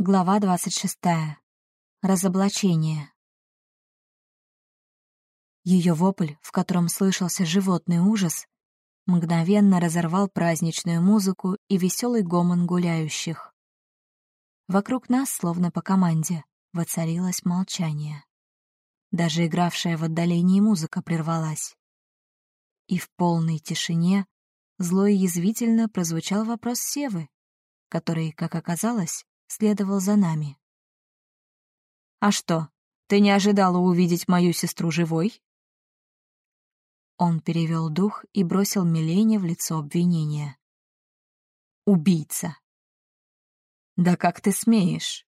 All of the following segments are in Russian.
Глава 26. Разоблачение. Ее вопль, в котором слышался животный ужас, мгновенно разорвал праздничную музыку и веселый гомон гуляющих. Вокруг нас, словно по команде, воцарилось молчание. Даже игравшая в отдалении музыка прервалась. И в полной тишине зло и язвительно прозвучал вопрос Севы, который, как оказалось, следовал за нами. «А что, ты не ожидала увидеть мою сестру живой?» Он перевел дух и бросил Милене в лицо обвинения. «Убийца!» «Да как ты смеешь?»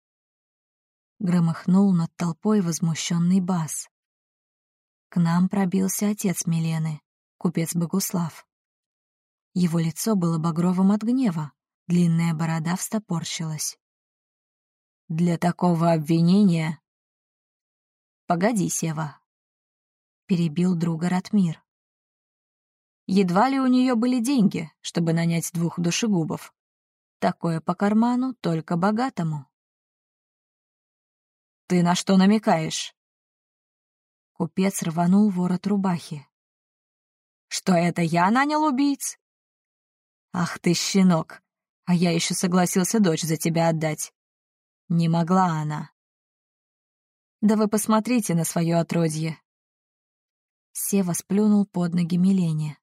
Громыхнул над толпой возмущенный бас. К нам пробился отец Милены, купец Богуслав. Его лицо было багровым от гнева, длинная борода встопорщилась. Для такого обвинения... Погоди, Сева. Перебил друга Ратмир. Едва ли у нее были деньги, чтобы нанять двух душегубов. Такое по карману только богатому. Ты на что намекаешь? Купец рванул ворот рубахи. Что это я нанял убийц? Ах ты, щенок, а я еще согласился дочь за тебя отдать. Не могла она. Да вы посмотрите на свое отродье. Сева сплюнул под ноги Милене.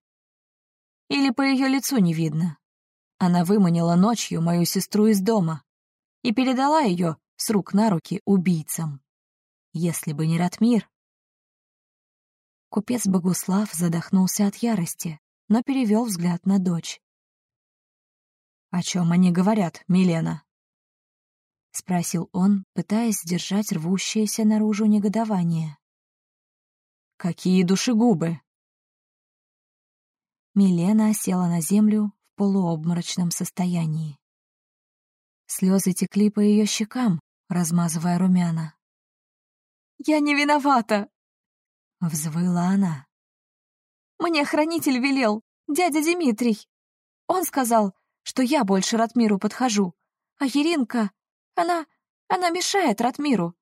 Или по ее лицу не видно. Она выманила ночью мою сестру из дома и передала ее с рук на руки убийцам. Если бы не Ратмир... Купец Богуслав задохнулся от ярости, но перевел взгляд на дочь. «О чем они говорят, Милена?» — спросил он, пытаясь сдержать рвущееся наружу негодование. «Какие душегубы!» Милена села на землю в полуобморочном состоянии. Слезы текли по ее щекам, размазывая румяна. «Я не виновата!» — взвыла она. «Мне хранитель велел, дядя Дмитрий. Он сказал, что я больше Ратмиру подхожу, а Еринка она... она мешает Ратмиру.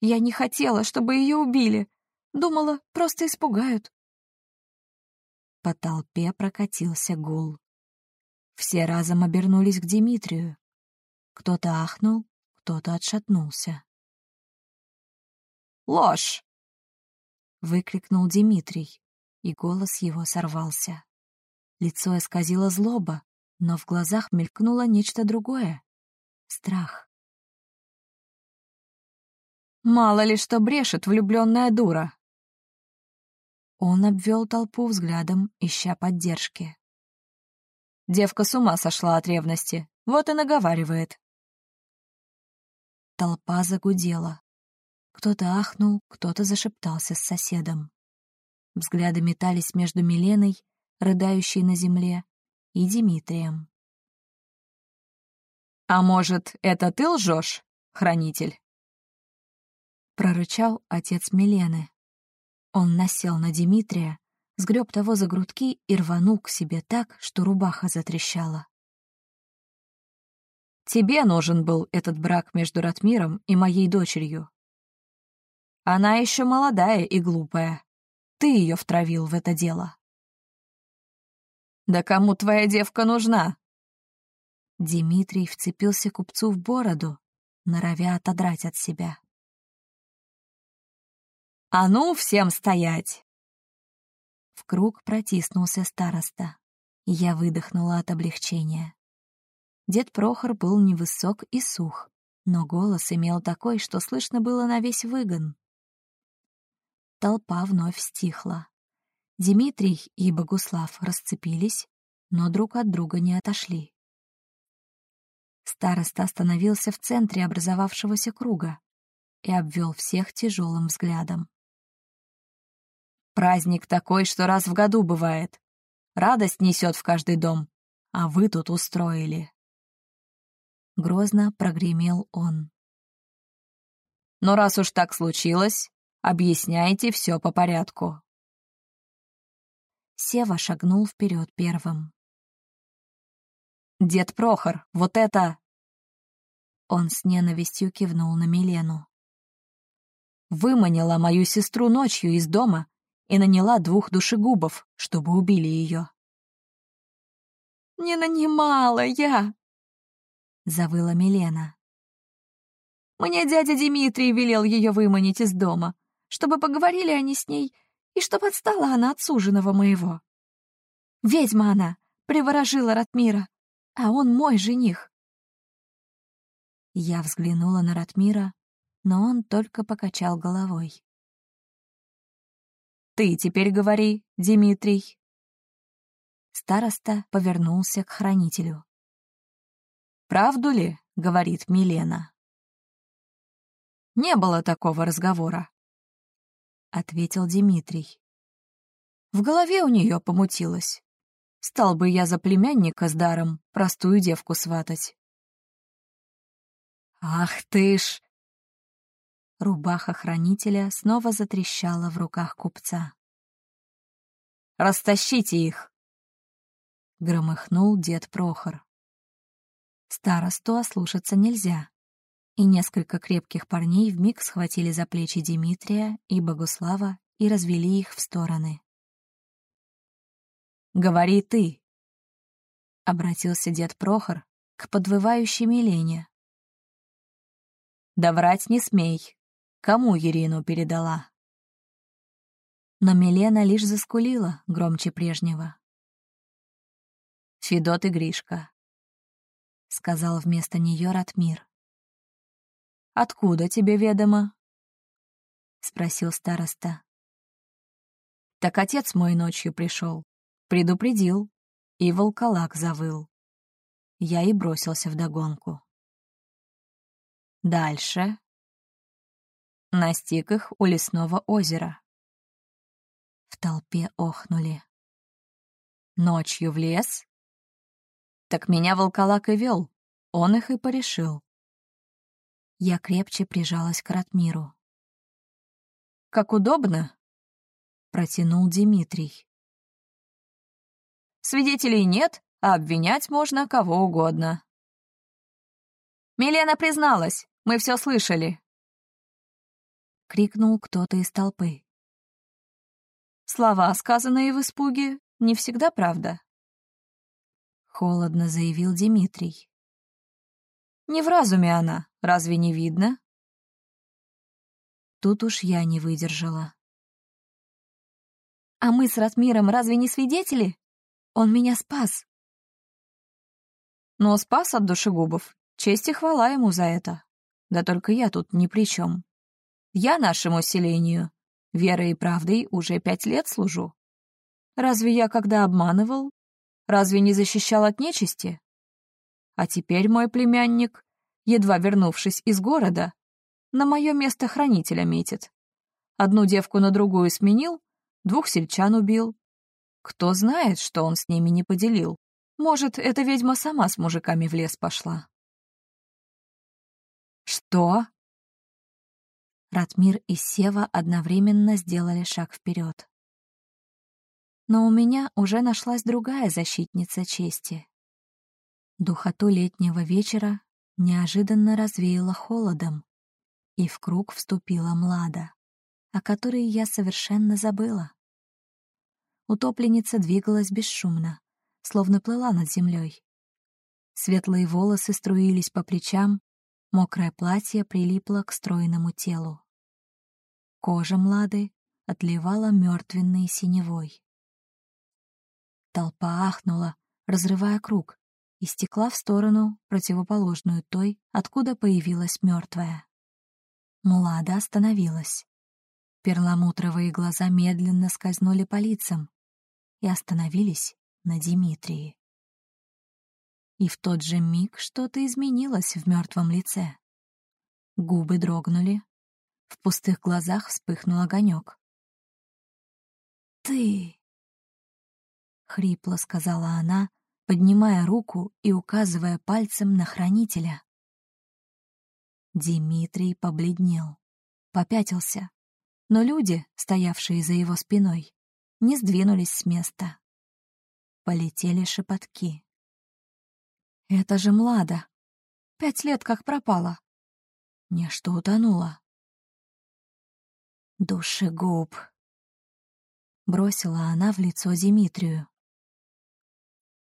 Я не хотела, чтобы ее убили. Думала, просто испугают. По толпе прокатился гул. Все разом обернулись к Дмитрию. Кто-то ахнул, кто-то отшатнулся. «Ложь!» — выкрикнул Дмитрий, и голос его сорвался. Лицо исказило злоба, но в глазах мелькнуло нечто другое — страх. Мало ли что брешет влюбленная дура. Он обвел толпу взглядом, ища поддержки. Девка с ума сошла от ревности, вот и наговаривает. Толпа загудела. Кто-то ахнул, кто-то зашептался с соседом. Взгляды метались между Миленой, рыдающей на земле, и Дмитрием. «А может, это ты лжешь, хранитель?» Прорычал отец Милены. Он насел на Дмитрия, сгреб того за грудки и рванул к себе так, что рубаха затрещала. «Тебе нужен был этот брак между Ратмиром и моей дочерью. Она еще молодая и глупая. Ты ее втравил в это дело». «Да кому твоя девка нужна?» Дмитрий вцепился купцу в бороду, норовя отодрать от себя. «А ну, всем стоять!» В круг протиснулся староста. Я выдохнула от облегчения. Дед Прохор был невысок и сух, но голос имел такой, что слышно было на весь выгон. Толпа вновь стихла. Дмитрий и Богуслав расцепились, но друг от друга не отошли. Староста остановился в центре образовавшегося круга и обвел всех тяжелым взглядом. Праздник такой, что раз в году бывает. Радость несет в каждый дом. А вы тут устроили. Грозно прогремел он. Но раз уж так случилось, объясняйте все по порядку. Сева шагнул вперед первым. «Дед Прохор, вот это...» Он с ненавистью кивнул на Милену. Выманила мою сестру ночью из дома и наняла двух душегубов, чтобы убили ее. «Не нанимала я!» — завыла Милена. «Мне дядя Дмитрий велел ее выманить из дома, чтобы поговорили они с ней и чтоб отстала она от суженого моего. Ведьма она, приворожила Ратмира, а он мой жених». Я взглянула на Ратмира, но он только покачал головой. «Ты теперь говори, Дмитрий», Староста повернулся к хранителю. «Правду ли?» — говорит Милена. «Не было такого разговора», — ответил Дмитрий. В голове у нее помутилось. Стал бы я за племянника с даром простую девку сватать. «Ах ты ж!» Рубаха хранителя снова затрещала в руках купца. «Растащите их!» — громыхнул дед Прохор. Старосту ослушаться нельзя, и несколько крепких парней вмиг схватили за плечи Дмитрия и Богуслава и развели их в стороны. «Говори ты!» — обратился дед Прохор к подвывающей Милене. «Да врать не смей. Кому Ирину передала?» Но Милена лишь заскулила громче прежнего. Федот и Гришка», — сказал вместо нее Ратмир. «Откуда тебе ведомо?» — спросил староста. «Так отец мой ночью пришел, предупредил, и волколак завыл. Я и бросился вдогонку. Дальше настиг их у лесного озера. В толпе охнули. Ночью в лес так меня волколак и вел, он их и порешил. Я крепче прижалась к Ратмиру. «Как удобно!» — протянул Дмитрий. «Свидетелей нет, а обвинять можно кого угодно». «Милена призналась, мы все слышали!» — крикнул кто-то из толпы. Слова, сказанные в испуге, не всегда правда. Холодно заявил Дмитрий. Не в разуме она, разве не видно? Тут уж я не выдержала. А мы с Ратмиром разве не свидетели? Он меня спас. Но спас от душегубов. Честь и хвала ему за это. Да только я тут ни при чем. Я нашему селению, верой и правдой, уже пять лет служу. Разве я когда обманывал, Разве не защищал от нечисти? А теперь мой племянник, едва вернувшись из города, на мое место хранителя метит. Одну девку на другую сменил, двух сельчан убил. Кто знает, что он с ними не поделил. Может, эта ведьма сама с мужиками в лес пошла. «Что?» Ратмир и Сева одновременно сделали шаг вперед. Но у меня уже нашлась другая защитница чести. Духоту летнего вечера неожиданно развеяло холодом, и в круг вступила Млада, о которой я совершенно забыла. Утопленница двигалась бесшумно, словно плыла над землей. Светлые волосы струились по плечам, мокрое платье прилипло к стройному телу. Кожа Млады отливала мертвенной синевой. Толпа ахнула, разрывая круг, и стекла в сторону, противоположную той, откуда появилась мертвая. Мулада остановилась. Перламутровые глаза медленно скользнули по лицам и остановились на Дмитрии. И в тот же миг что-то изменилось в мертвом лице. Губы дрогнули, в пустых глазах вспыхнул огонек. «Ты!» — хрипло сказала она, поднимая руку и указывая пальцем на хранителя. Дмитрий побледнел, попятился, но люди, стоявшие за его спиной, не сдвинулись с места. Полетели шепотки. «Это же Млада! Пять лет как пропала. Нечто утонуло. «Душегуб!» — бросила она в лицо Димитрию.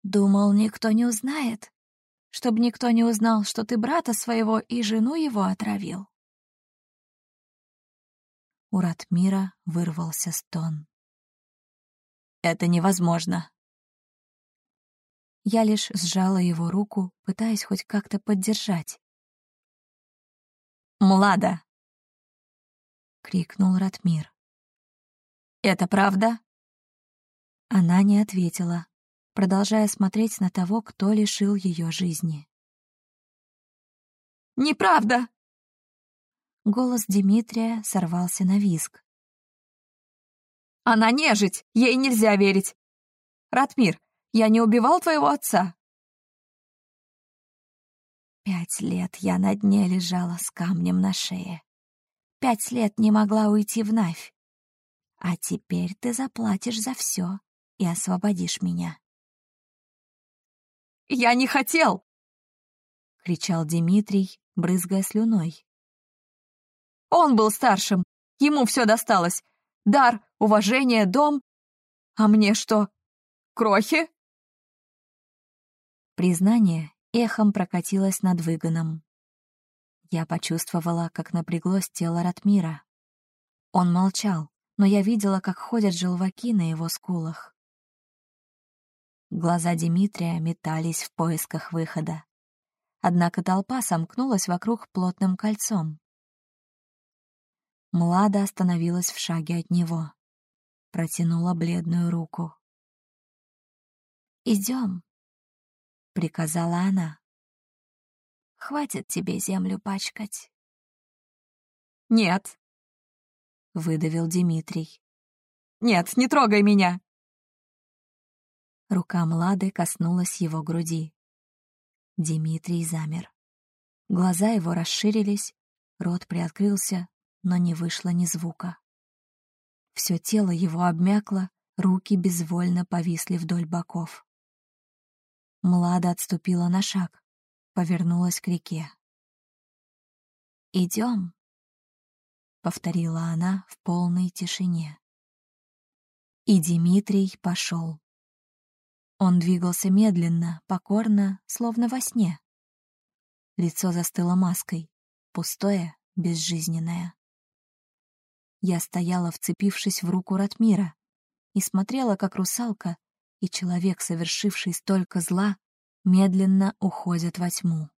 «Думал, никто не узнает? Чтобы никто не узнал, что ты брата своего и жену его отравил?» У Ратмира вырвался стон. «Это невозможно!» Я лишь сжала его руку, пытаясь хоть как-то поддержать. «Млада!» — крикнул Ратмир. «Это правда?» Она не ответила, продолжая смотреть на того, кто лишил ее жизни. «Неправда!» Голос Дмитрия сорвался на визг. «Она нежить! Ей нельзя верить! Ратмир, я не убивал твоего отца!» Пять лет я на дне лежала с камнем на шее. Пять лет не могла уйти в Навь. А теперь ты заплатишь за все и освободишь меня. «Я не хотел!» — кричал Дмитрий, брызгая слюной. «Он был старшим, ему все досталось. Дар, уважение, дом. А мне что, крохи?» Признание эхом прокатилось над выгоном. Я почувствовала, как напряглось тело Ратмира. Он молчал, но я видела, как ходят желваки на его скулах. Глаза Дмитрия метались в поисках выхода. Однако толпа сомкнулась вокруг плотным кольцом. Млада остановилась в шаге от него. Протянула бледную руку. «Идем», — приказала она. Хватит тебе землю пачкать. Нет, выдавил Дмитрий. Нет, не трогай меня. Рука Млады коснулась его груди. Дмитрий замер. Глаза его расширились, рот приоткрылся, но не вышло ни звука. Все тело его обмякло, руки безвольно повисли вдоль боков. Млада отступила на шаг, повернулась к реке. «Идем», — повторила она в полной тишине. И Дмитрий пошел. Он двигался медленно, покорно, словно во сне. Лицо застыло маской, пустое, безжизненное. Я стояла, вцепившись в руку Ратмира, и смотрела, как русалка и человек, совершивший столько зла, медленно уходят во тьму.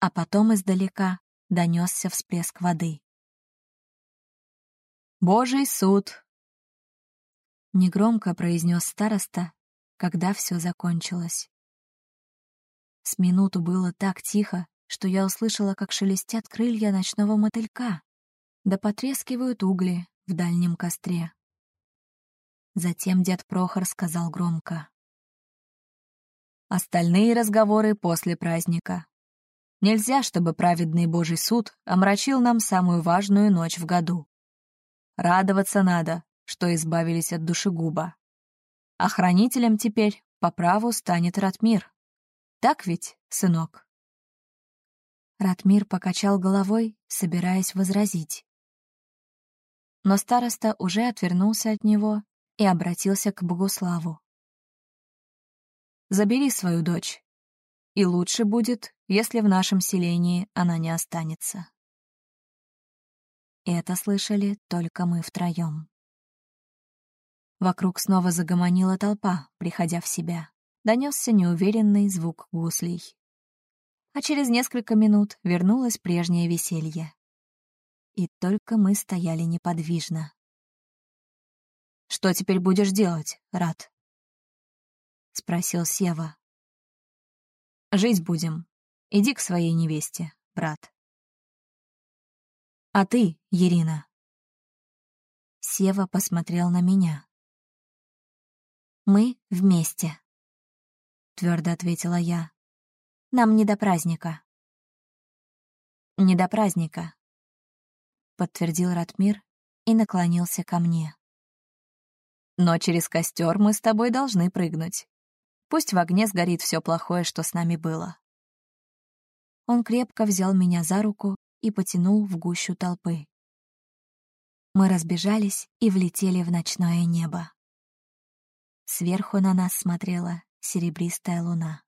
А потом издалека донесся всплеск воды. «Божий суд!» Негромко произнес староста, когда все закончилось. С минуту было так тихо, что я услышала, как шелестят крылья ночного мотылька, да потрескивают угли в дальнем костре. Затем дед Прохор сказал громко. Остальные разговоры после праздника. Нельзя, чтобы праведный Божий суд омрачил нам самую важную ночь в году. Радоваться надо, что избавились от душегуба. А хранителем теперь по праву станет Ратмир. Так ведь, сынок? Ратмир покачал головой, собираясь возразить. Но староста уже отвернулся от него и обратился к Богуславу забери свою дочь. И лучше будет, если в нашем селении она не останется. Это слышали только мы втроем. Вокруг снова загомонила толпа, приходя в себя. Донесся неуверенный звук гуслей. А через несколько минут вернулось прежнее веселье. И только мы стояли неподвижно. «Что теперь будешь делать, Рад?» — спросил Сева. «Жить будем. Иди к своей невесте, брат». «А ты, Ирина?» Сева посмотрел на меня. «Мы вместе», — твердо ответила я. «Нам не до праздника». «Не до праздника», — подтвердил Ратмир и наклонился ко мне. «Но через костер мы с тобой должны прыгнуть. Пусть в огне сгорит все плохое, что с нами было. Он крепко взял меня за руку и потянул в гущу толпы. Мы разбежались и влетели в ночное небо. Сверху на нас смотрела серебристая луна.